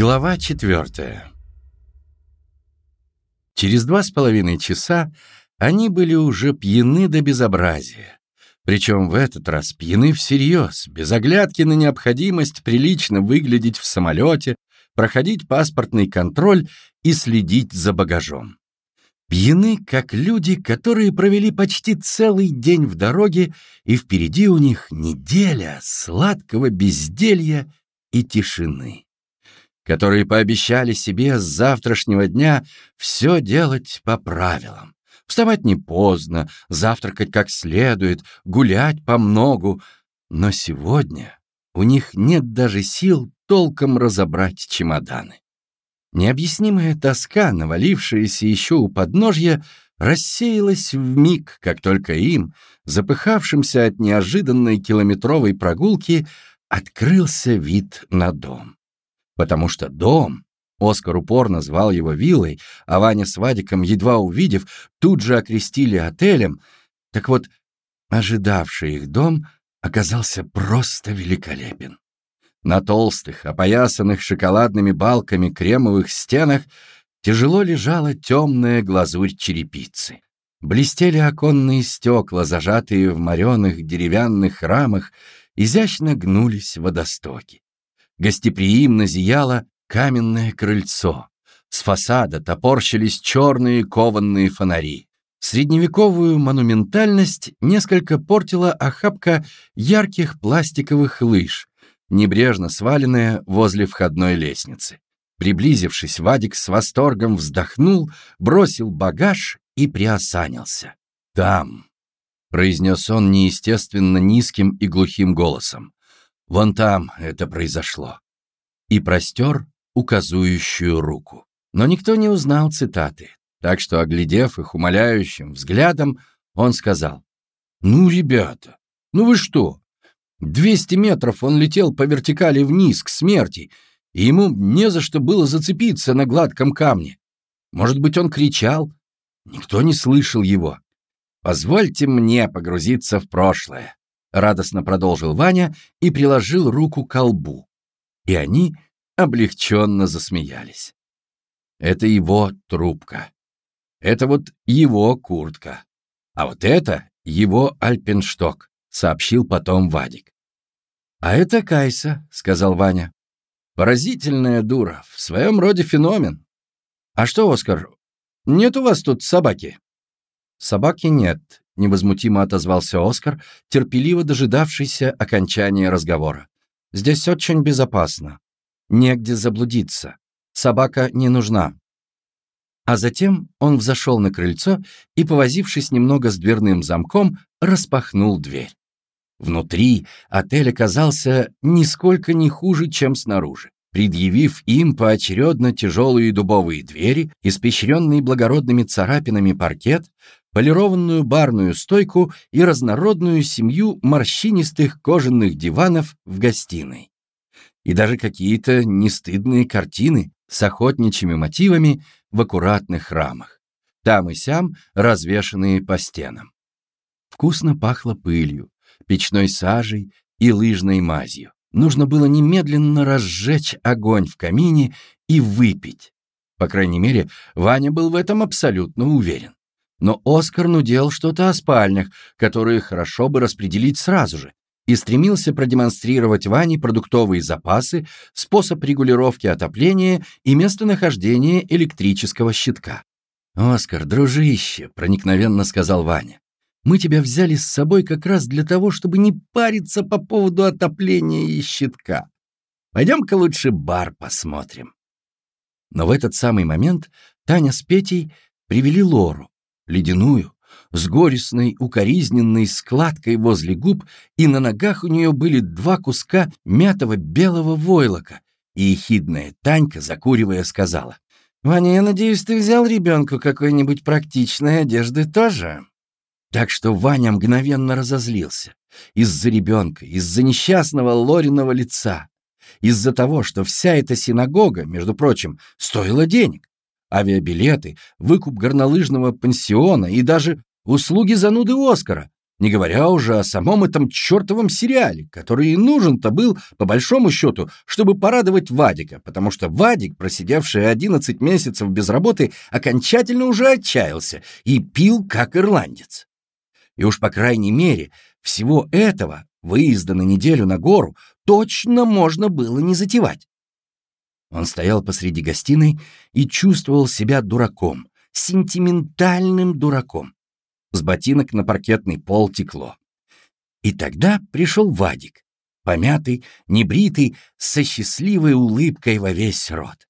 Глава четвертая. Через два с половиной часа они были уже пьяны до безобразия. Причем в этот раз пьяны всерьез, без оглядки на необходимость прилично выглядеть в самолете, проходить паспортный контроль и следить за багажом. Пьяны, как люди, которые провели почти целый день в дороге, и впереди у них неделя сладкого безделья и тишины которые пообещали себе с завтрашнего дня все делать по правилам. Вставать не поздно, завтракать как следует, гулять по многу. Но сегодня у них нет даже сил толком разобрать чемоданы. Необъяснимая тоска, навалившаяся еще у подножья, рассеялась в миг, как только им, запыхавшимся от неожиданной километровой прогулки, открылся вид на дом потому что дом, Оскар упорно звал его виллой, а Ваня с Вадиком, едва увидев, тут же окрестили отелем. Так вот, ожидавший их дом оказался просто великолепен. На толстых, опоясанных шоколадными балками кремовых стенах тяжело лежала темная глазурь черепицы. Блестели оконные стекла, зажатые в мореных деревянных рамах, изящно гнулись водостоки. Гостеприимно зияло каменное крыльцо. С фасада топорщились черные кованные фонари. Средневековую монументальность несколько портила охапка ярких пластиковых лыж, небрежно сваленная возле входной лестницы. Приблизившись, Вадик с восторгом вздохнул, бросил багаж и приосанился. «Там», — произнес он неестественно низким и глухим голосом, Вон там это произошло. И простер указующую руку. Но никто не узнал цитаты, так что, оглядев их умоляющим взглядом, он сказал, «Ну, ребята, ну вы что? Двести метров он летел по вертикали вниз, к смерти, и ему не за что было зацепиться на гладком камне. Может быть, он кричал? Никто не слышал его. Позвольте мне погрузиться в прошлое. — радостно продолжил Ваня и приложил руку к колбу. И они облегченно засмеялись. Это его трубка. Это вот его куртка. А вот это его альпеншток, сообщил потом Вадик. А это Кайса, сказал Ваня. Поразительная дура, в своем роде феномен. А что, Оскар, нет у вас тут собаки? Собаки нет, невозмутимо отозвался Оскар, терпеливо дожидавшийся окончания разговора. «Здесь очень безопасно. Негде заблудиться. Собака не нужна». А затем он взошел на крыльцо и, повозившись немного с дверным замком, распахнул дверь. Внутри отель оказался нисколько не хуже, чем снаружи. Предъявив им поочередно тяжелые дубовые двери, испещренный благородными царапинами паркет, полированную барную стойку и разнородную семью морщинистых кожаных диванов в гостиной. И даже какие-то нестыдные картины с охотничьими мотивами в аккуратных рамах, там и сям развешанные по стенам. Вкусно пахло пылью, печной сажей и лыжной мазью. Нужно было немедленно разжечь огонь в камине и выпить. По крайней мере, Ваня был в этом абсолютно уверен. Но Оскар нудел что-то о спальнях, которые хорошо бы распределить сразу же, и стремился продемонстрировать Ване продуктовые запасы, способ регулировки отопления и местонахождение электрического щитка. «Оскар, дружище», — проникновенно сказал Ваня, «мы тебя взяли с собой как раз для того, чтобы не париться по поводу отопления и щитка. Пойдем-ка лучше бар посмотрим». Но в этот самый момент Таня с Петей привели Лору, ледяную, с горестной, укоризненной складкой возле губ, и на ногах у нее были два куска мятого белого войлока, и ехидная Танька, закуривая, сказала, «Ваня, я надеюсь, ты взял ребенку какой-нибудь практичной одежды тоже?» Так что Ваня мгновенно разозлился. Из-за ребенка, из-за несчастного Лориного лица, из-за того, что вся эта синагога, между прочим, стоила денег авиабилеты, выкуп горнолыжного пансиона и даже услуги зануды Оскара. не говоря уже о самом этом чертовом сериале, который и нужен-то был, по большому счету, чтобы порадовать Вадика, потому что Вадик, просидевший 11 месяцев без работы, окончательно уже отчаялся и пил как ирландец. И уж по крайней мере, всего этого, выезда на неделю на гору, точно можно было не затевать. Он стоял посреди гостиной и чувствовал себя дураком, сентиментальным дураком. С ботинок на паркетный пол текло. И тогда пришел Вадик, помятый, небритый, со счастливой улыбкой во весь рот.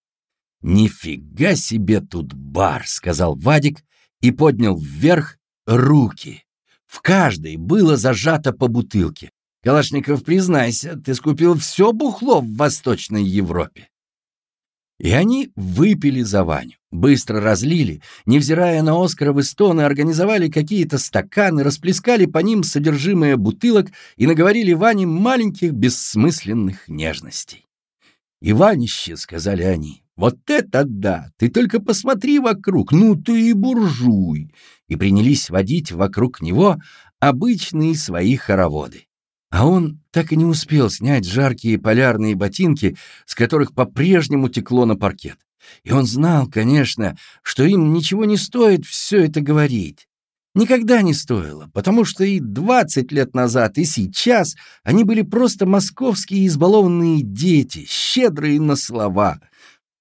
«Нифига себе тут бар!» — сказал Вадик и поднял вверх руки. В каждой было зажато по бутылке. «Калашников, признайся, ты скупил все бухло в Восточной Европе». И они выпили за Ваню, быстро разлили, невзирая на Оскаровы стоны, организовали какие-то стаканы, расплескали по ним содержимое бутылок и наговорили Ване маленьких бессмысленных нежностей. «Иванище», — сказали они, — «вот это да! Ты только посмотри вокруг, ну ты и буржуй!» И принялись водить вокруг него обычные свои хороводы. А он так и не успел снять жаркие полярные ботинки, с которых по-прежнему текло на паркет. И он знал, конечно, что им ничего не стоит все это говорить. Никогда не стоило, потому что и 20 лет назад, и сейчас они были просто московские избалованные дети, щедрые на слова.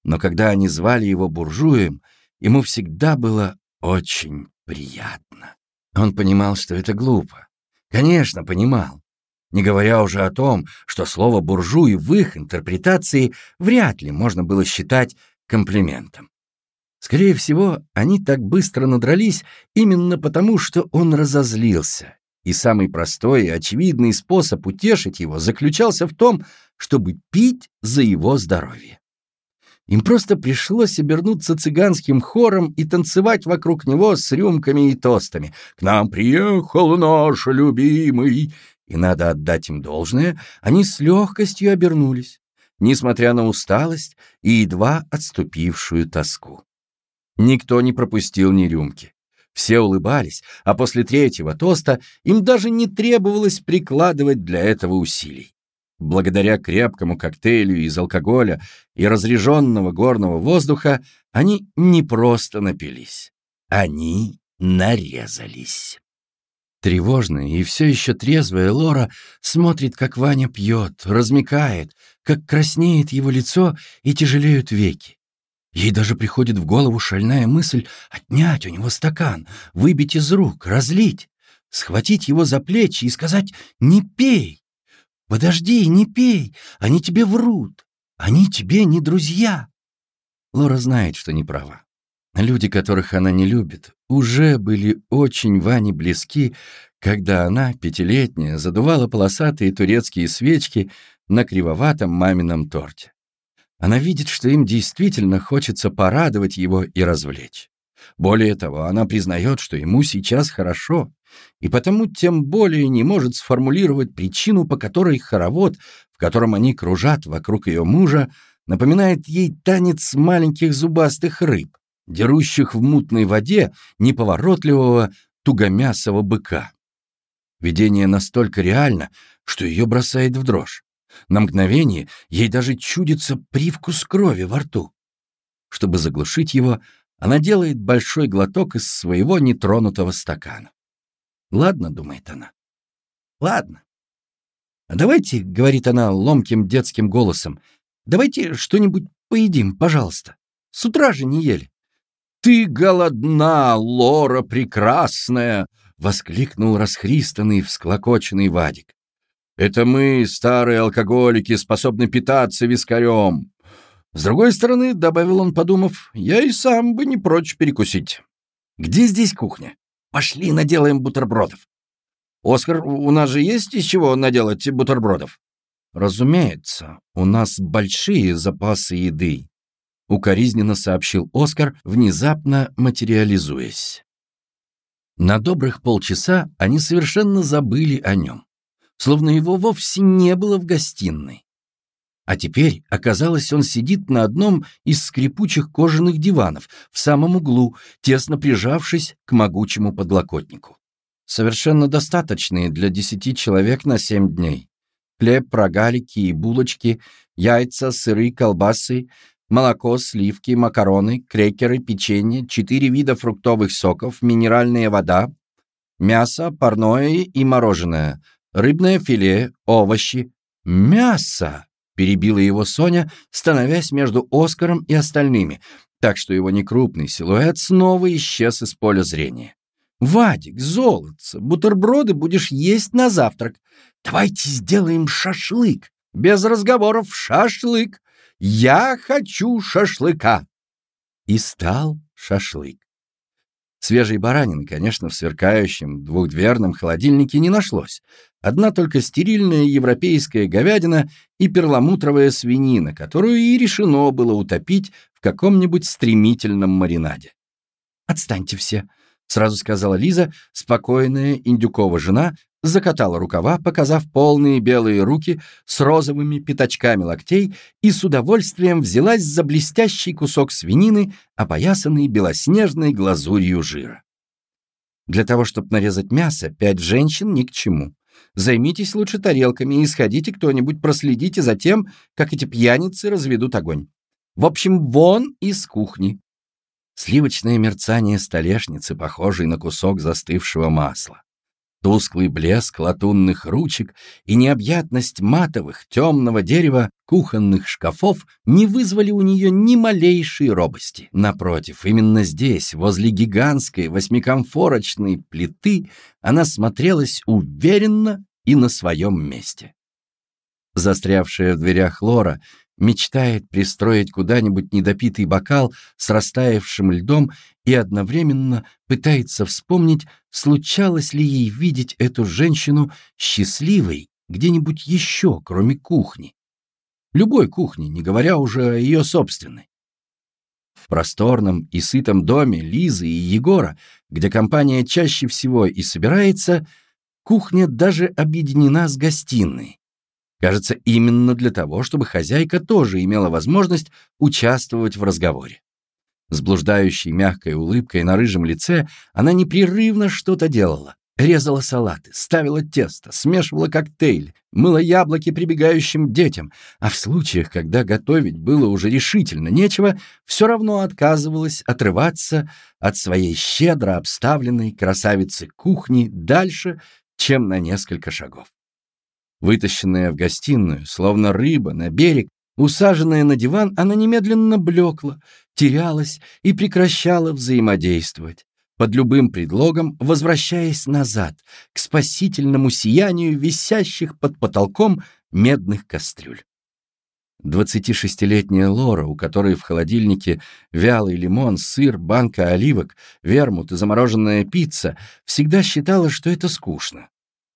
Но когда они звали его буржуем, ему всегда было очень приятно. Он понимал, что это глупо. Конечно, понимал не говоря уже о том, что слово «буржуй» в их интерпретации вряд ли можно было считать комплиментом. Скорее всего, они так быстро надрались именно потому, что он разозлился, и самый простой и очевидный способ утешить его заключался в том, чтобы пить за его здоровье. Им просто пришлось обернуться цыганским хором и танцевать вокруг него с рюмками и тостами. «К нам приехал наш любимый!» И надо отдать им должное, они с легкостью обернулись, несмотря на усталость и едва отступившую тоску. Никто не пропустил ни рюмки. Все улыбались, а после третьего тоста им даже не требовалось прикладывать для этого усилий. Благодаря крепкому коктейлю из алкоголя и разреженного горного воздуха они не просто напились, они нарезались. Тревожная и все еще трезвая Лора смотрит, как Ваня пьет, размекает, как краснеет его лицо и тяжелеют веки. Ей даже приходит в голову шальная мысль отнять у него стакан, выбить из рук, разлить, схватить его за плечи и сказать «Не пей! Подожди, не пей! Они тебе врут! Они тебе не друзья!» Лора знает, что не права. Люди, которых она не любит, уже были очень Ване близки, когда она, пятилетняя, задувала полосатые турецкие свечки на кривоватом мамином торте. Она видит, что им действительно хочется порадовать его и развлечь. Более того, она признает, что ему сейчас хорошо, и потому тем более не может сформулировать причину, по которой хоровод, в котором они кружат вокруг ее мужа, напоминает ей танец маленьких зубастых рыб, дерущих в мутной воде неповоротливого тугомясого быка. Видение настолько реально, что ее бросает в дрожь. На мгновение ей даже чудится привкус крови во рту. Чтобы заглушить его, она делает большой глоток из своего нетронутого стакана. «Ладно», — думает она, — «ладно». «А давайте», — говорит она ломким детским голосом, — «давайте что-нибудь поедим, пожалуйста. С утра же не ели». «Ты голодна, Лора прекрасная!» — воскликнул расхристанный, всклокоченный Вадик. «Это мы, старые алкоголики, способны питаться вискарем. С другой стороны, — добавил он, подумав, — я и сам бы не прочь перекусить. Где здесь кухня? Пошли наделаем бутербродов. Оскар, у нас же есть из чего наделать бутербродов? Разумеется, у нас большие запасы еды, укоризненно сообщил Оскар, внезапно материализуясь. На добрых полчаса они совершенно забыли о нем, словно его вовсе не было в гостиной. А теперь, оказалось, он сидит на одном из скрипучих кожаных диванов в самом углу, тесно прижавшись к могучему подлокотнику. совершенно достаточные для десяти человек на семь дней. Хлеб, рогалики и булочки, яйца, сыры, колбасы, молоко, сливки, макароны, крекеры, печенье, четыре вида фруктовых соков, минеральная вода, мясо, парное и мороженое, рыбное филе, овощи. «Мясо!» — перебила его Соня, становясь между Оскаром и остальными, так что его некрупный силуэт снова исчез из поля зрения. «Вадик, золотце, бутерброды будешь есть на завтрак. Давайте сделаем шашлык. Без разговоров шашлык. Я хочу шашлыка!» И стал шашлык. Свежей баранины, конечно, в сверкающем двухдверном холодильнике не нашлось. Одна только стерильная европейская говядина и перламутровая свинина, которую и решено было утопить в каком-нибудь стремительном маринаде. «Отстаньте все», — сразу сказала Лиза, спокойная Индюкова жена, закатала рукава, показав полные белые руки с розовыми пятачками локтей и с удовольствием взялась за блестящий кусок свинины, опоясанный белоснежной глазурью жира. Для того, чтобы нарезать мясо, пять женщин ни к чему. Займитесь лучше тарелками и сходите кто-нибудь, проследите за тем, как эти пьяницы разведут огонь. В общем, вон из кухни. Сливочное мерцание столешницы, похожей на кусок застывшего масла. Тусклый блеск латунных ручек и необъятность матовых темного дерева кухонных шкафов не вызвали у нее ни малейшей робости. Напротив, именно здесь, возле гигантской восьмикомфорочной плиты, она смотрелась уверенно и на своем месте. Застрявшая в дверях Лора мечтает пристроить куда-нибудь недопитый бокал с растаявшим льдом и одновременно пытается вспомнить, случалось ли ей видеть эту женщину счастливой где-нибудь еще, кроме кухни. Любой кухни, не говоря уже о ее собственной. В просторном и сытом доме Лизы и Егора, где компания чаще всего и собирается, кухня даже объединена с гостиной. Кажется, именно для того, чтобы хозяйка тоже имела возможность участвовать в разговоре. С блуждающей мягкой улыбкой на рыжем лице она непрерывно что-то делала. Резала салаты, ставила тесто, смешивала коктейль, мыла яблоки прибегающим детям, а в случаях, когда готовить было уже решительно нечего, все равно отказывалась отрываться от своей щедро обставленной красавицы кухни дальше, чем на несколько шагов. Вытащенная в гостиную, словно рыба, на берег, усаженная на диван, она немедленно блекла, терялась и прекращала взаимодействовать, под любым предлогом возвращаясь назад, к спасительному сиянию висящих под потолком медных кастрюль. 26-летняя Лора, у которой в холодильнике вялый лимон, сыр, банка оливок, вермут и замороженная пицца, всегда считала, что это скучно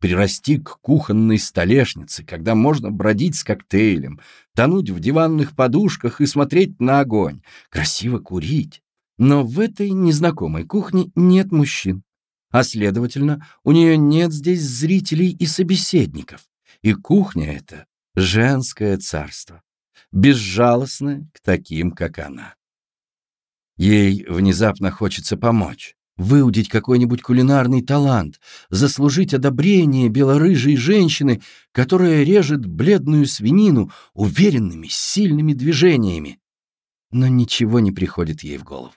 прирасти к кухонной столешнице, когда можно бродить с коктейлем, тонуть в диванных подушках и смотреть на огонь, красиво курить. Но в этой незнакомой кухне нет мужчин. А следовательно, у нее нет здесь зрителей и собеседников. И кухня эта — женское царство, безжалостное к таким, как она. Ей внезапно хочется помочь выудить какой-нибудь кулинарный талант, заслужить одобрение белорыжей женщины, которая режет бледную свинину уверенными, сильными движениями. Но ничего не приходит ей в голову.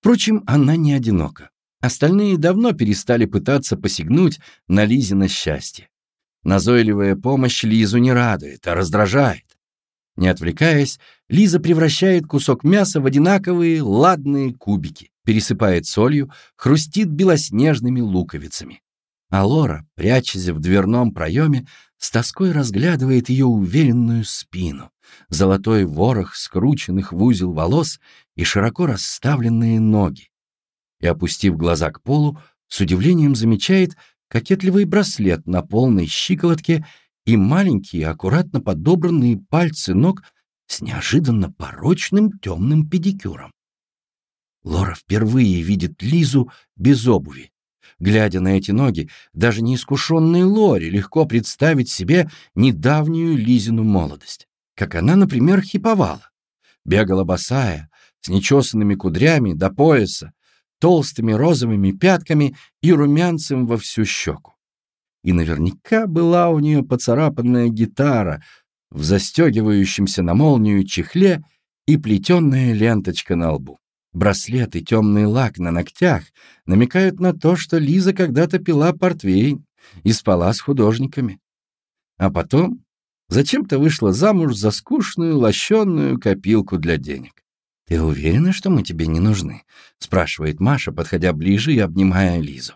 Впрочем, она не одинока. Остальные давно перестали пытаться посягнуть на Лизино счастье. Назойливая помощь Лизу не радует, а раздражает. Не отвлекаясь, Лиза превращает кусок мяса в одинаковые ладные кубики пересыпает солью, хрустит белоснежными луковицами. А Лора, прячась в дверном проеме, с тоской разглядывает ее уверенную спину, золотой ворох скрученных в узел волос и широко расставленные ноги. И, опустив глаза к полу, с удивлением замечает кокетливый браслет на полной щиколотке и маленькие, аккуратно подобранные пальцы ног с неожиданно порочным темным педикюром. Лора впервые видит Лизу без обуви. Глядя на эти ноги, даже неискушенной Лоре легко представить себе недавнюю Лизину молодость. Как она, например, хиповала. Бегала босая, с нечесанными кудрями до пояса, толстыми розовыми пятками и румянцем во всю щеку. И наверняка была у нее поцарапанная гитара в застегивающемся на молнию чехле и плетенная ленточка на лбу. Браслет и темный лак на ногтях намекают на то, что Лиза когда-то пила портвейн и спала с художниками. А потом зачем-то вышла замуж за скучную лощенную копилку для денег. «Ты уверена, что мы тебе не нужны?» — спрашивает Маша, подходя ближе и обнимая Лизу.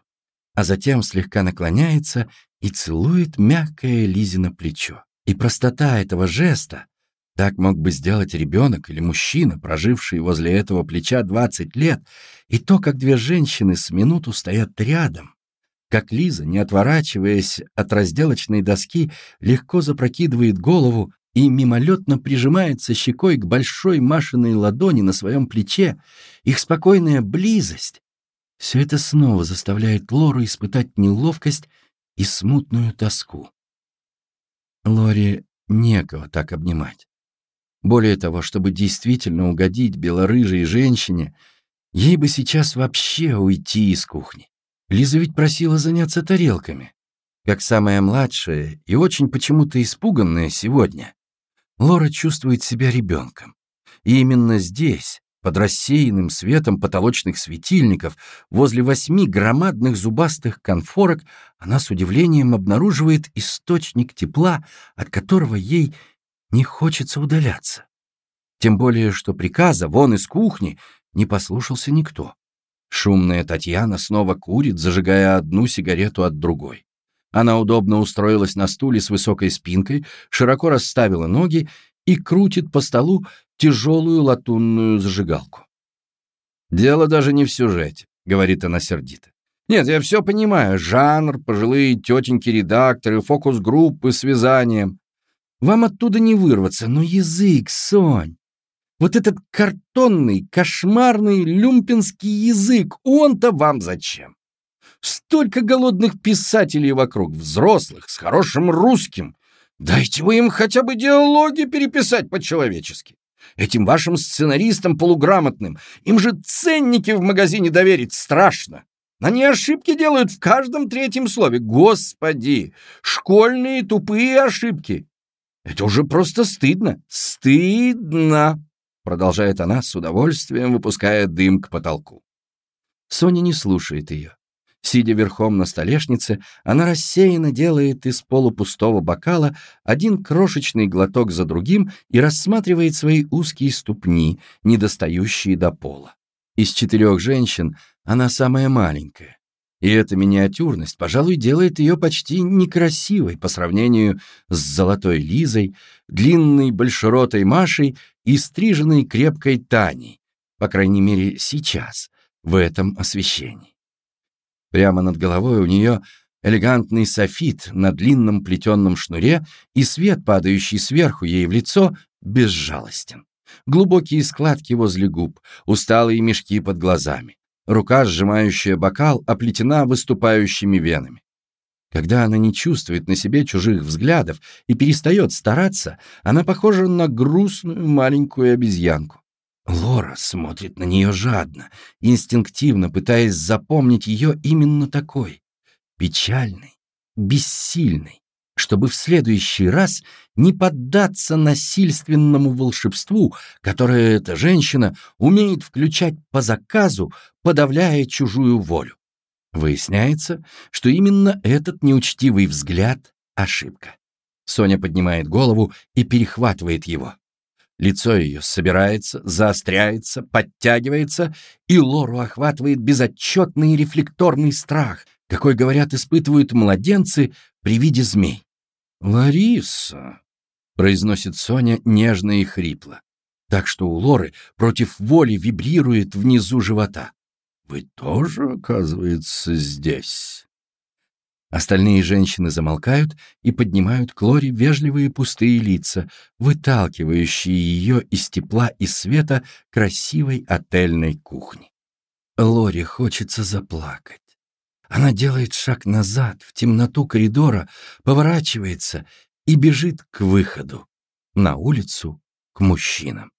А затем слегка наклоняется и целует мягкое Лизино плечо. И простота этого жеста, так мог бы сделать ребенок или мужчина, проживший возле этого плеча 20 лет, и то, как две женщины с минуту стоят рядом, как Лиза, не отворачиваясь от разделочной доски, легко запрокидывает голову и мимолетно прижимается щекой к большой Машиной ладони на своем плече, их спокойная близость. Все это снова заставляет Лору испытать неловкость и смутную тоску. Лоре некого так обнимать. Более того, чтобы действительно угодить белорыжей женщине, ей бы сейчас вообще уйти из кухни. Лиза ведь просила заняться тарелками. Как самая младшая и очень почему-то испуганная сегодня, Лора чувствует себя ребенком. И именно здесь, под рассеянным светом потолочных светильников, возле восьми громадных зубастых конфорок, она с удивлением обнаруживает источник тепла, от которого ей не хочется удаляться. Тем более, что приказа вон из кухни не послушался никто. Шумная Татьяна снова курит, зажигая одну сигарету от другой. Она удобно устроилась на стуле с высокой спинкой, широко расставила ноги и крутит по столу тяжелую латунную зажигалку. «Дело даже не в сюжете», — говорит она сердито. «Нет, я все понимаю. Жанр, пожилые тетеньки-редакторы, фокус-группы с вязанием. Вам оттуда не вырваться, но язык, Сонь. Вот этот картонный, кошмарный люмпинский язык, он-то вам зачем? Столько голодных писателей вокруг, взрослых, с хорошим русским. Дайте вы им хотя бы диалоги переписать по-человечески. Этим вашим сценаристам полуграмотным, им же ценники в магазине доверить страшно. Они ошибки делают в каждом третьем слове. Господи, школьные тупые ошибки. Это уже просто стыдно. Стыдно. Продолжает она с удовольствием, выпуская дым к потолку. Соня не слушает ее. Сидя верхом на столешнице, она рассеянно делает из полупустого бокала один крошечный глоток за другим и рассматривает свои узкие ступни, недостающие до пола. Из четырех женщин она самая маленькая. И эта миниатюрность, пожалуй, делает ее почти некрасивой по сравнению с золотой Лизой, длинной большеротой Машей и стриженной крепкой Таней, по крайней мере, сейчас, в этом освещении. Прямо над головой у нее элегантный софит на длинном плетенном шнуре, и свет, падающий сверху ей в лицо, безжалостен. Глубокие складки возле губ, усталые мешки под глазами. Рука, сжимающая бокал, оплетена выступающими венами. Когда она не чувствует на себе чужих взглядов и перестает стараться, она похожа на грустную маленькую обезьянку. Лора смотрит на нее жадно, инстинктивно пытаясь запомнить ее именно такой. Печальной, бессильной, чтобы в следующий раз не поддаться насильственному волшебству, которое эта женщина умеет включать по заказу, подавляя чужую волю. Выясняется, что именно этот неучтивый взгляд — ошибка. Соня поднимает голову и перехватывает его. Лицо ее собирается, заостряется, подтягивается, и Лору охватывает безотчетный рефлекторный страх, какой, говорят, испытывают младенцы при виде змей. «Лариса», — произносит Соня нежно и хрипло, так что у Лоры против воли вибрирует внизу живота. «Вы тоже, оказывается, здесь?» Остальные женщины замолкают и поднимают к Лоре вежливые пустые лица, выталкивающие ее из тепла и света красивой отельной кухни. Лоре хочется заплакать. Она делает шаг назад, в темноту коридора, поворачивается и бежит к выходу, на улицу, к мужчинам.